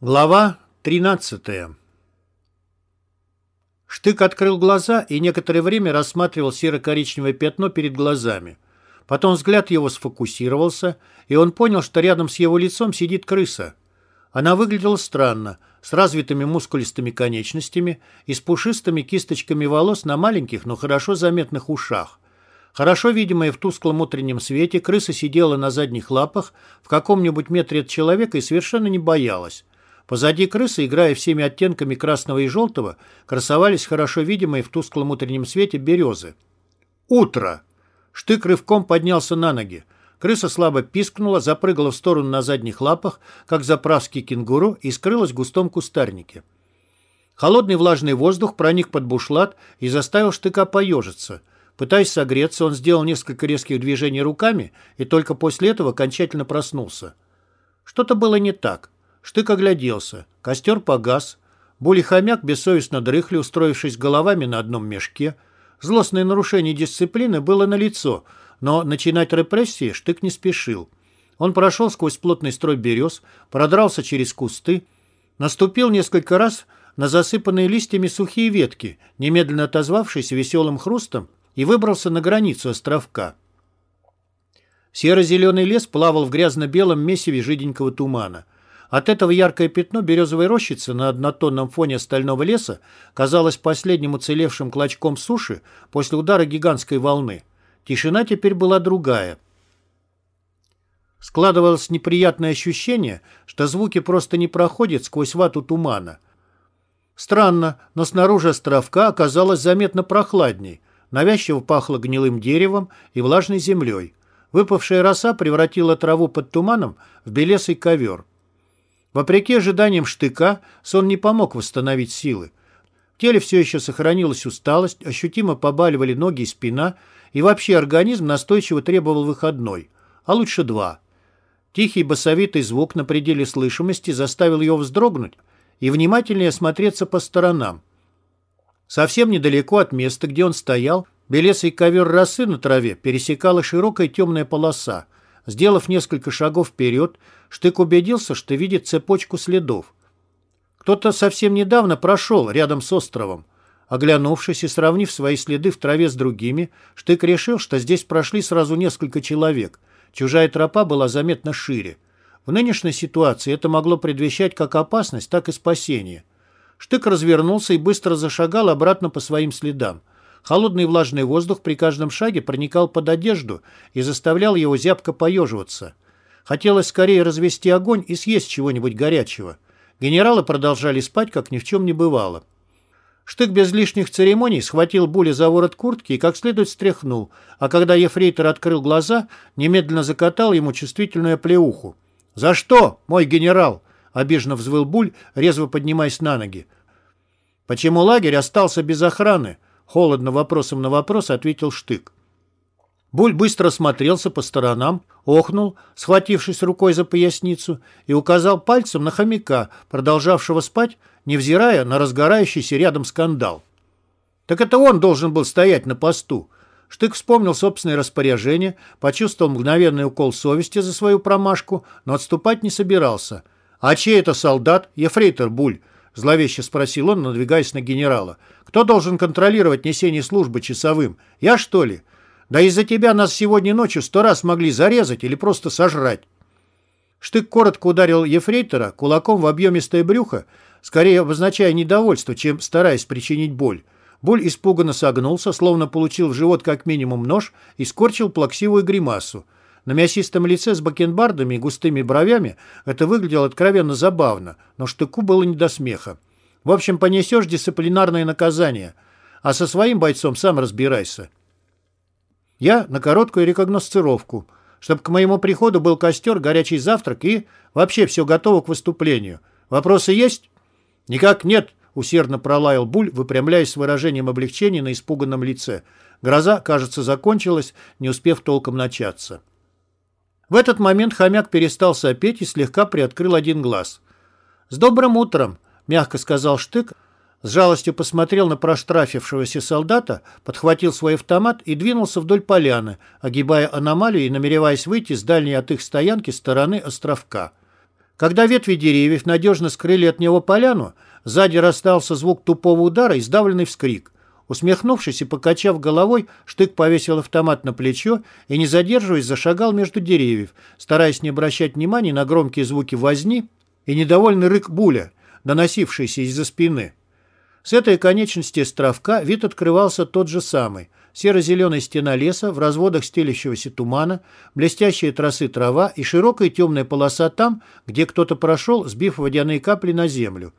Глава 13 Штык открыл глаза и некоторое время рассматривал серо-коричневое пятно перед глазами. Потом взгляд его сфокусировался, и он понял, что рядом с его лицом сидит крыса. Она выглядела странно, с развитыми мускулистыми конечностями и с пушистыми кисточками волос на маленьких, но хорошо заметных ушах. Хорошо видимая в тусклом утреннем свете, крыса сидела на задних лапах в каком-нибудь метре от человека и совершенно не боялась. Позади крысы, играя всеми оттенками красного и желтого, красовались хорошо видимые в тусклом утреннем свете березы. Утро! Штык рывком поднялся на ноги. Крыса слабо пискнула, запрыгала в сторону на задних лапах, как заправский кенгуру, и скрылась в густом кустарнике. Холодный влажный воздух проник под бушлат и заставил штыка поежиться. Пытаясь согреться, он сделал несколько резких движений руками и только после этого окончательно проснулся. Что-то было не так. Штык огляделся. Костер погас. Буль и хомяк бессовестно дрыхли, устроившись головами на одном мешке. Злостное нарушение дисциплины было налицо, но начинать репрессии Штык не спешил. Он прошел сквозь плотный строй берез, продрался через кусты, наступил несколько раз на засыпанные листьями сухие ветки, немедленно отозвавшись веселым хрустом, и выбрался на границу островка. Серо-зеленый лес плавал в грязно-белом месиве жиденького тумана – от этого яркое пятно березовой рощицы на однотонном фоне стального леса казалось последним уцелевшим клочком суши после удара гигантской волны. Тишина теперь была другая. Складывалось неприятное ощущение, что звуки просто не проходят сквозь вату тумана. Странно, но снаружи островка оказалось заметно прохладней. Навязчиво пахло гнилым деревом и влажной землей. Выпавшая роса превратила траву под туманом в белесый ковер. Вопреки ожиданиям штыка, сон не помог восстановить силы. В теле все еще сохранилась усталость, ощутимо побаливали ноги и спина, и вообще организм настойчиво требовал выходной, а лучше два. Тихий басовитый звук на пределе слышимости заставил его вздрогнуть и внимательнее осмотреться по сторонам. Совсем недалеко от места, где он стоял, белесый ковер росы на траве пересекала широкая темная полоса – Сделав несколько шагов вперед, Штык убедился, что видит цепочку следов. Кто-то совсем недавно прошел рядом с островом. Оглянувшись и сравнив свои следы в траве с другими, Штык решил, что здесь прошли сразу несколько человек. Чужая тропа была заметно шире. В нынешней ситуации это могло предвещать как опасность, так и спасение. Штык развернулся и быстро зашагал обратно по своим следам. Холодный влажный воздух при каждом шаге проникал под одежду и заставлял его зябко поеживаться. Хотелось скорее развести огонь и съесть чего-нибудь горячего. Генералы продолжали спать, как ни в чем не бывало. Штык без лишних церемоний схватил Буля за ворот куртки и как следует стряхнул, а когда ефрейтор открыл глаза, немедленно закатал ему чувствительную плеуху. «За что, мой генерал?» — обиженно взвыл Буль, резво поднимаясь на ноги. «Почему лагерь остался без охраны?» Холодно вопросом на вопрос ответил Штык. Буль быстро смотрелся по сторонам, охнул, схватившись рукой за поясницу, и указал пальцем на хомяка, продолжавшего спать, невзирая на разгорающийся рядом скандал. Так это он должен был стоять на посту. Штык вспомнил собственное распоряжение, почувствовал мгновенный укол совести за свою промашку, но отступать не собирался. «А чей это солдат? Ефрейтор Буль?» Зловеще спросил он, надвигаясь на генерала. «Кто должен контролировать несение службы часовым? Я, что ли? Да из-за тебя нас сегодня ночью сто раз могли зарезать или просто сожрать». Штык коротко ударил ефрейтора кулаком в объемистое брюхо, скорее обозначая недовольство, чем стараясь причинить боль. Боль испуганно согнулся, словно получил в живот как минимум нож и скорчил плаксивую гримасу. На мясистом лице с бакенбардами и густыми бровями это выглядело откровенно забавно, но штыку было не до смеха. В общем, понесешь дисциплинарное наказание, а со своим бойцом сам разбирайся. Я на короткую рекогносцировку, чтобы к моему приходу был костер, горячий завтрак и вообще все готово к выступлению. Вопросы есть? Никак нет, усердно пролаял Буль, выпрямляясь с выражением облегчения на испуганном лице. Гроза, кажется, закончилась, не успев толком начаться. В этот момент хомяк перестал сопеть и слегка приоткрыл один глаз. «С добрым утром!» — мягко сказал Штык, с жалостью посмотрел на проштрафившегося солдата, подхватил свой автомат и двинулся вдоль поляны, огибая аномалию и намереваясь выйти с дальней от их стоянки стороны островка. Когда ветви деревьев надежно скрыли от него поляну, сзади расстался звук тупого удара и сдавленный вскрик. Усмехнувшись и покачав головой, Штык повесил автомат на плечо и, не задерживаясь, зашагал между деревьев, стараясь не обращать внимания на громкие звуки возни и недовольный рык буля, доносившийся из-за спины. С этой конечности островка вид открывался тот же самый. Серо-зеленая стена леса, в разводах стелящегося тумана, блестящие тросы трава и широкая темная полоса там, где кто-то прошел, сбив водяные капли на землю.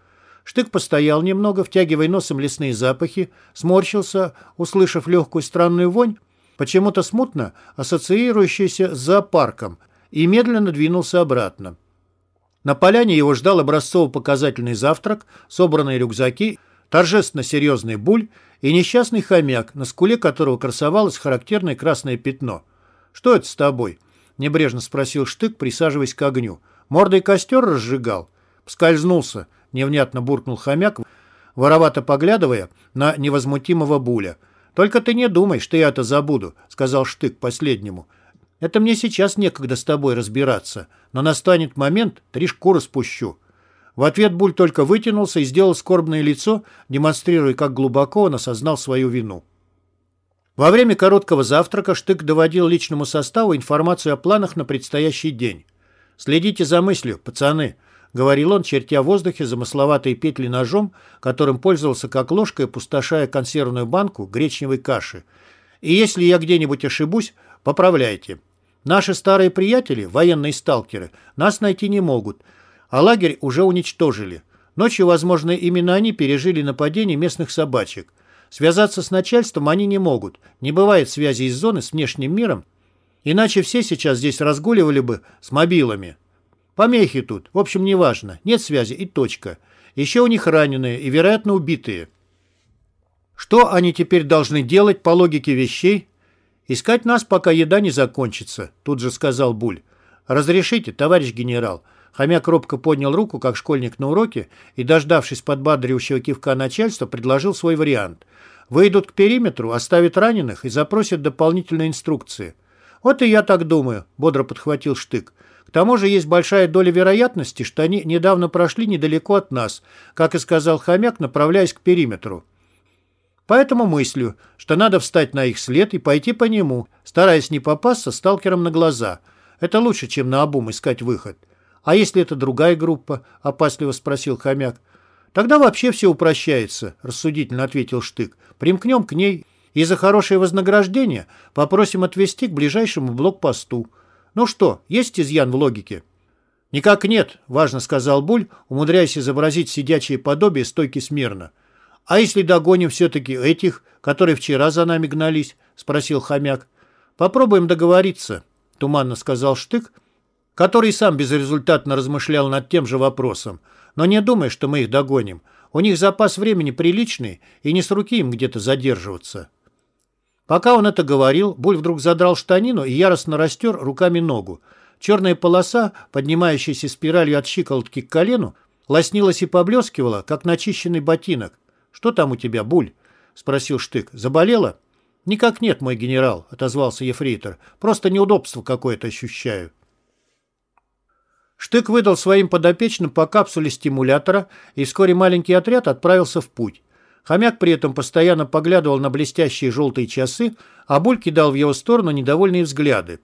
Штык постоял немного, втягивая носом лесные запахи, сморщился, услышав легкую странную вонь, почему-то смутно ассоциирующуюся с зоопарком, и медленно двинулся обратно. На поляне его ждал образцово-показательный завтрак, собранные рюкзаки, торжественно серьезный буль и несчастный хомяк, на скуле которого красовалось характерное красное пятно. «Что это с тобой?» — небрежно спросил Штык, присаживаясь к огню. «Мордой костер разжигал?» Скользнулся —— невнятно буркнул хомяк, воровато поглядывая на невозмутимого Буля. «Только ты не думай, что я это забуду», — сказал Штык последнему. «Это мне сейчас некогда с тобой разбираться, но настанет момент, три шкуры спущу». В ответ Буль только вытянулся и сделал скорбное лицо, демонстрируя, как глубоко он осознал свою вину. Во время короткого завтрака Штык доводил личному составу информацию о планах на предстоящий день. «Следите за мыслью, пацаны», — говорил он, чертя в воздухе замысловатые петли ножом, которым пользовался как ложкой, пустошая консервную банку гречневой каши. «И если я где-нибудь ошибусь, поправляйте. Наши старые приятели, военные сталкеры, нас найти не могут, а лагерь уже уничтожили. Ночью, возможно, именно они пережили нападение местных собачек. Связаться с начальством они не могут. Не бывает связи из зоны с внешним миром, иначе все сейчас здесь разгуливали бы с мобилами». Помехи тут. В общем, неважно. Нет связи и точка. Еще у них раненые и, вероятно, убитые. Что они теперь должны делать по логике вещей? Искать нас, пока еда не закончится, тут же сказал Буль. Разрешите, товарищ генерал. Хомяк робко поднял руку, как школьник на уроке, и, дождавшись подбадривающего кивка начальства, предложил свой вариант. Выйдут к периметру, оставят раненых и запросят дополнительные инструкции. «Вот и я так думаю», — бодро подхватил Штык. К тому же есть большая доля вероятности, что они недавно прошли недалеко от нас, как и сказал хомяк, направляясь к периметру. Поэтому мыслю, что надо встать на их след и пойти по нему, стараясь не попасться сталкерам на глаза. Это лучше, чем на обум искать выход. «А если это другая группа?» – опасливо спросил хомяк. «Тогда вообще все упрощается», – рассудительно ответил Штык. «Примкнем к ней и за хорошее вознаграждение попросим отвезти к ближайшему блокпосту. Ну что, есть изъян в логике? Никак нет, важно сказал Буль, умудряясь изобразить сидячее подобие стойки смирно. А если догоним все-таки этих, которые вчера за нами гнались? Спросил хомяк. Попробуем договориться, туманно сказал Штык, который сам безрезультатно размышлял над тем же вопросом. Но не думай, что мы их догоним. У них запас времени приличный, и не с руки им где-то задерживаться. Пока он это говорил, Буль вдруг задрал штанину и яростно растер руками ногу. Черная полоса, поднимающаяся спиралью от щиколотки к колену, лоснилась и поблескивала, как начищенный ботинок. «Что там у тебя, Буль?» — спросил Штык. «Заболела?» «Никак нет, мой генерал», — отозвался ефрейтор. «Просто неудобство какое-то ощущаю». Штык выдал своим подопечным по капсуле стимулятора, и вскоре маленький отряд отправился в путь. Хомяк при этом постоянно поглядывал на блестящие желтые часы, а Буль кидал в его сторону недовольные взгляды.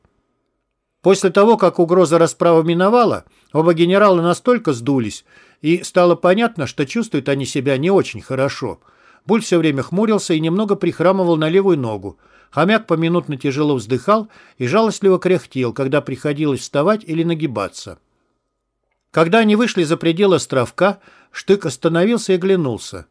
После того, как угроза расправы миновала, оба генерала настолько сдулись, и стало понятно, что чувствуют они себя не очень хорошо. Буль все время хмурился и немного прихрамывал на левую ногу. Хомяк поминутно тяжело вздыхал и жалостливо кряхтел, когда приходилось вставать или нагибаться. Когда они вышли за пределы островка, Штык остановился и оглянулся.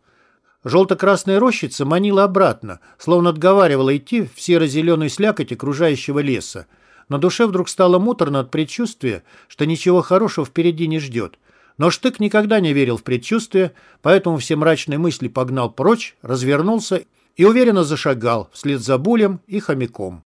Желто-красная рощица манила обратно, словно отговаривала идти в серо-зеленую слякоть окружающего леса. На душе вдруг стало муторно от предчувствия, что ничего хорошего впереди не ждет. Но Штык никогда не верил в предчувствие, поэтому все мрачные мысли погнал прочь, развернулся и уверенно зашагал вслед за Булем и хомяком.